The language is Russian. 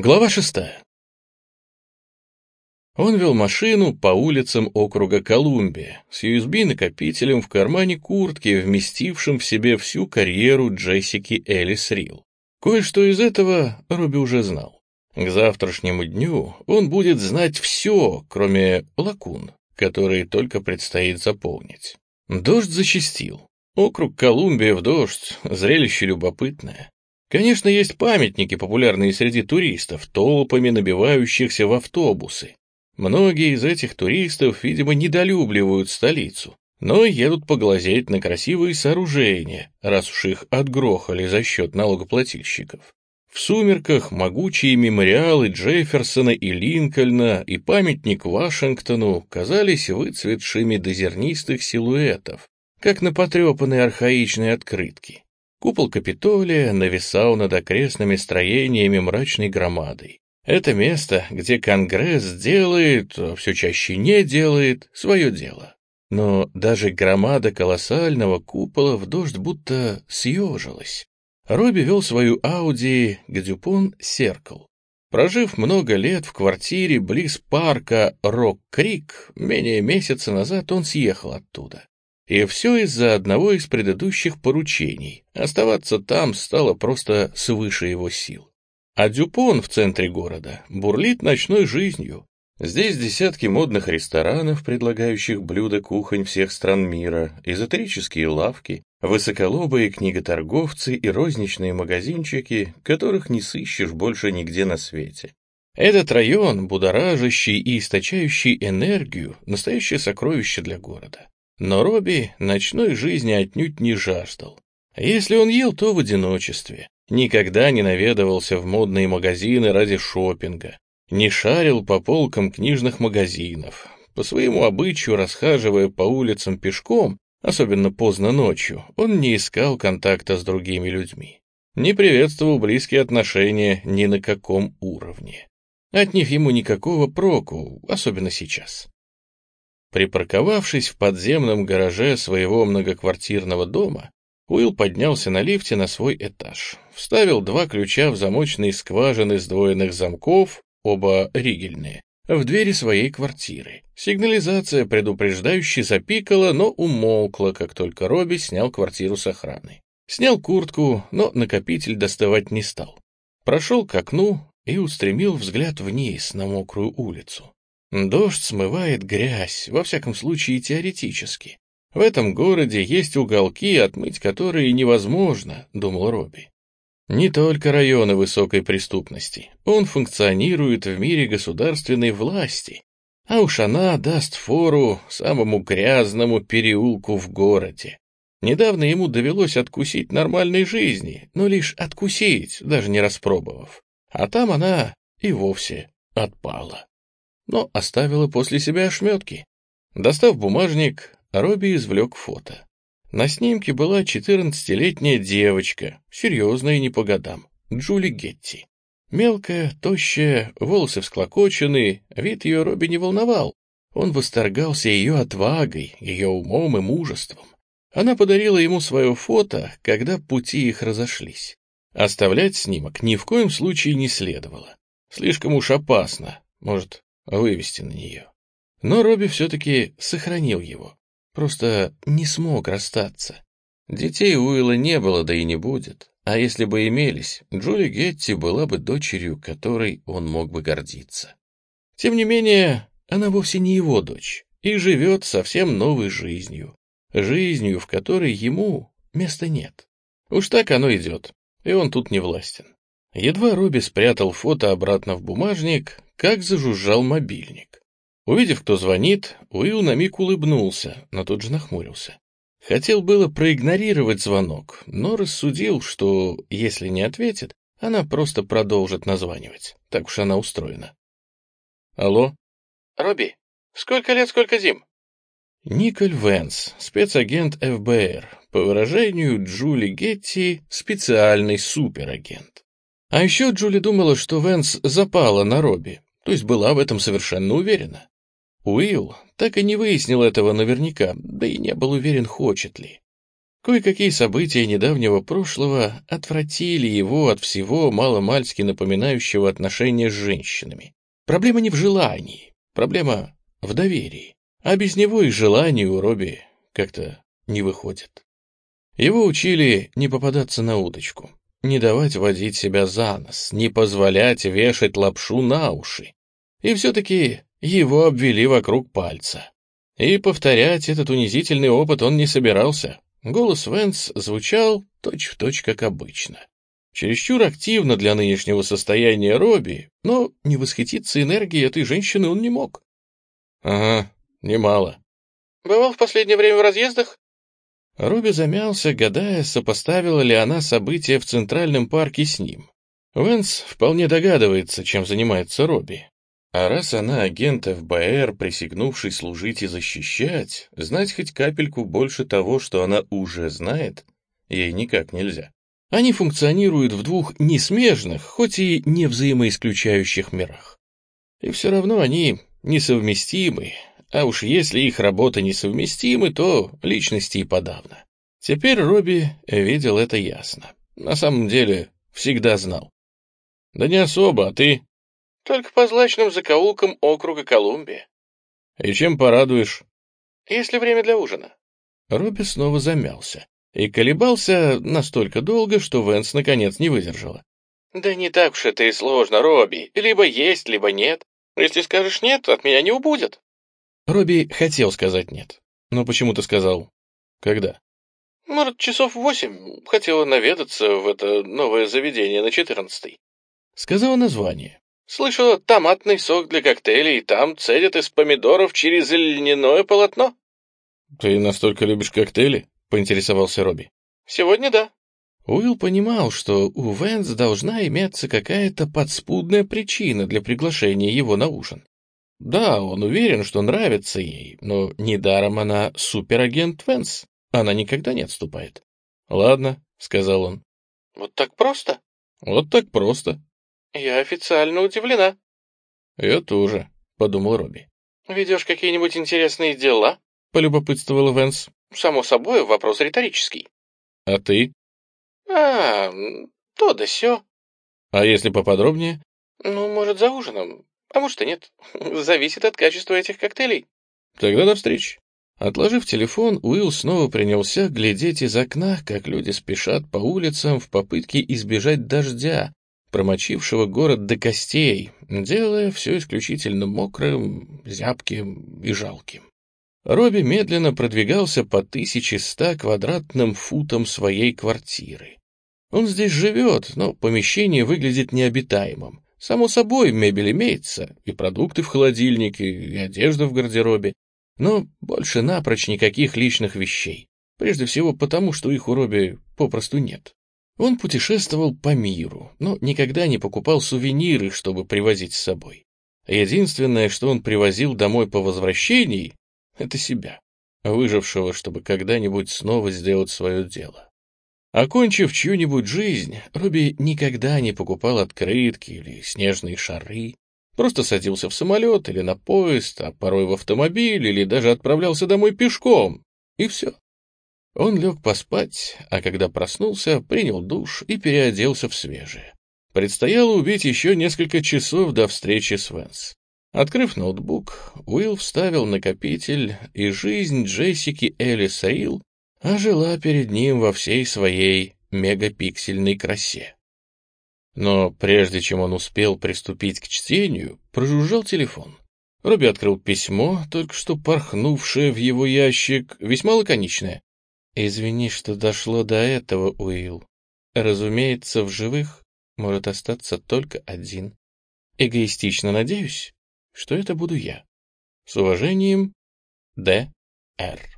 Глава шестая. Он вел машину по улицам округа Колумбия с USB-накопителем в кармане куртки, вместившим в себе всю карьеру Джессики Элис Рил. Кое-что из этого Робби уже знал. К завтрашнему дню он будет знать все, кроме лакун, которые только предстоит заполнить. Дождь зачастил. Округ Колумбия в дождь, зрелище любопытное. Конечно, есть памятники, популярные среди туристов, толпами набивающихся в автобусы. Многие из этих туристов, видимо, недолюбливают столицу, но едут поглазеть на красивые сооружения, раз уж их отгрохали за счет налогоплательщиков. В сумерках могучие мемориалы Джефферсона и Линкольна и памятник Вашингтону казались выцветшими до зернистых силуэтов, как на потрепанной архаичной открытке. Купол Капитолия нависал над окрестными строениями мрачной громадой. Это место, где Конгресс делает, все чаще не делает, свое дело. Но даже громада колоссального купола в дождь будто съежилась. Робби вел свою Ауди к Дюпон Серкл. Прожив много лет в квартире близ парка Рок-Крик, менее месяца назад он съехал оттуда. И все из-за одного из предыдущих поручений. Оставаться там стало просто свыше его сил. А Дюпон в центре города бурлит ночной жизнью. Здесь десятки модных ресторанов, предлагающих блюда кухонь всех стран мира, эзотерические лавки, высоколобые книготорговцы и розничные магазинчики, которых не сыщешь больше нигде на свете. Этот район, будоражащий и источающий энергию, настоящее сокровище для города. Но Робби ночной жизни отнюдь не жаждал. Если он ел, то в одиночестве. Никогда не наведывался в модные магазины ради шопинга. Не шарил по полкам книжных магазинов. По своему обычаю, расхаживая по улицам пешком, особенно поздно ночью, он не искал контакта с другими людьми. Не приветствовал близкие отношения ни на каком уровне. От них ему никакого проку, особенно сейчас. Припарковавшись в подземном гараже своего многоквартирного дома, Уилл поднялся на лифте на свой этаж, вставил два ключа в замочные скважины сдвоенных замков, оба ригельные, в двери своей квартиры. Сигнализация предупреждающе запикала, но умолкла, как только Робби снял квартиру с охраны. Снял куртку, но накопитель доставать не стал. Прошел к окну и устремил взгляд вниз на мокрую улицу. Дождь смывает грязь, во всяком случае теоретически. В этом городе есть уголки, отмыть которые невозможно, думал Робби. Не только районы высокой преступности. Он функционирует в мире государственной власти. А уж она даст фору самому грязному переулку в городе. Недавно ему довелось откусить нормальной жизни, но лишь откусить, даже не распробовав. А там она и вовсе отпала но оставила после себя ошметки. Достав бумажник, Робби извлек фото. На снимке была 14-летняя девочка, серьезная не по годам, Джули Гетти. Мелкая, тощая, волосы всклокоченные, вид ее Робби не волновал. Он восторгался ее отвагой, ее умом и мужеством. Она подарила ему свое фото, когда пути их разошлись. Оставлять снимок ни в коем случае не следовало. Слишком уж опасно. Может, вывести на нее. Но Робби все-таки сохранил его. Просто не смог расстаться. Детей Уилла не было, да и не будет. А если бы имелись, Джули Гетти была бы дочерью, которой он мог бы гордиться. Тем не менее, она вовсе не его дочь и живет совсем новой жизнью. Жизнью, в которой ему места нет. Уж так оно идет, и он тут не властен. Едва Робби спрятал фото обратно в бумажник, как зажужжал мобильник. Увидев, кто звонит, Уилл на миг улыбнулся, но тут же нахмурился. Хотел было проигнорировать звонок, но рассудил, что, если не ответит, она просто продолжит названивать. Так уж она устроена. Алло? Робби, сколько лет, сколько зим? Николь Венс, спецагент ФБР, по выражению Джули Гетти, специальный суперагент. А еще Джули думала, что Венс запала на Робби, то есть была в этом совершенно уверена. Уилл так и не выяснил этого наверняка, да и не был уверен, хочет ли. Кое-какие события недавнего прошлого отвратили его от всего маломальски напоминающего отношения с женщинами. Проблема не в желании, проблема в доверии. А без него и желания у Робби как-то не выходит. Его учили не попадаться на удочку, не давать водить себя за нос, не позволять вешать лапшу на уши. И все-таки его обвели вокруг пальца. И повторять этот унизительный опыт он не собирался. Голос Венс звучал точь-в-точь, точь, как обычно. Чересчур активно для нынешнего состояния Робби, но не восхититься энергией этой женщины он не мог. Ага, немало. Бывал в последнее время в разъездах? Робби замялся, гадая, сопоставила ли она события в Центральном парке с ним. Венс вполне догадывается, чем занимается Робби. А раз она агент ФБР, присягнувший служить и защищать, знать хоть капельку больше того, что она уже знает, ей никак нельзя. Они функционируют в двух несмежных, хоть и не взаимоисключающих мирах. И все равно они несовместимы, а уж если их работа несовместимы, то личности и подавно. Теперь Робби видел это ясно. На самом деле, всегда знал. Да не особо, а ты? Только по злачным закоулкам округа Колумбия. И чем порадуешь? Если время для ужина. Робби снова замялся и колебался настолько долго, что Венс наконец не выдержала. «Да не так уж это и сложно, Робби. Либо есть, либо нет. Если скажешь нет, от меня не убудет». Робби хотел сказать нет, но почему-то сказал «когда». «Может, часов восемь. Хотела наведаться в это новое заведение на четырнадцатый». Сказала название. Слышала, томатный сок для коктейлей, там цедят из помидоров через льняное полотно. Ты настолько любишь коктейли? Поинтересовался Робби. Сегодня да. Уилл понимал, что у Венс должна иметься какая-то подспудная причина для приглашения его на ужин. Да, он уверен, что нравится ей, но недаром она суперагент Венс. Она никогда не отступает. «Ладно», — сказал он. «Вот так просто?» «Вот так просто», «Я официально удивлена». «Я тоже», — подумал Робби. «Ведешь какие-нибудь интересные дела?» — полюбопытствовал Венс. «Само собой, вопрос риторический». «А ты?» «А, то да сё». «А если поподробнее?» «Ну, может, за ужином, а может и нет. Зависит от качества этих коктейлей». «Тогда до встречи». Отложив телефон, Уилл снова принялся глядеть из окна, как люди спешат по улицам в попытке избежать дождя, промочившего город до костей, делая все исключительно мокрым, зябким и жалким. Робби медленно продвигался по 1100 квадратным футам своей квартиры. Он здесь живет, но помещение выглядит необитаемым. Само собой, мебель имеется, и продукты в холодильнике, и одежда в гардеробе, но больше напрочь никаких личных вещей. Прежде всего потому, что их у Робби попросту нет. Он путешествовал по миру, но никогда не покупал сувениры, чтобы привозить с собой. Единственное, что он привозил домой по возвращении, это себя, выжившего, чтобы когда-нибудь снова сделать свое дело. Окончив чью-нибудь жизнь, Руби никогда не покупал открытки или снежные шары, просто садился в самолет или на поезд, а порой в автомобиль, или даже отправлялся домой пешком, и все. Он лег поспать, а когда проснулся, принял душ и переоделся в свежее. Предстояло убить еще несколько часов до встречи с Венс. Открыв ноутбук, Уилл вставил накопитель, и жизнь Джессики Элис Рил ожила перед ним во всей своей мегапиксельной красе. Но прежде чем он успел приступить к чтению, прожужжал телефон. Робби открыл письмо, только что порхнувшее в его ящик, весьма лаконичное. Извини, что дошло до этого, Уилл. Разумеется, в живых может остаться только один. Эгоистично надеюсь, что это буду я. С уважением, Д. Р.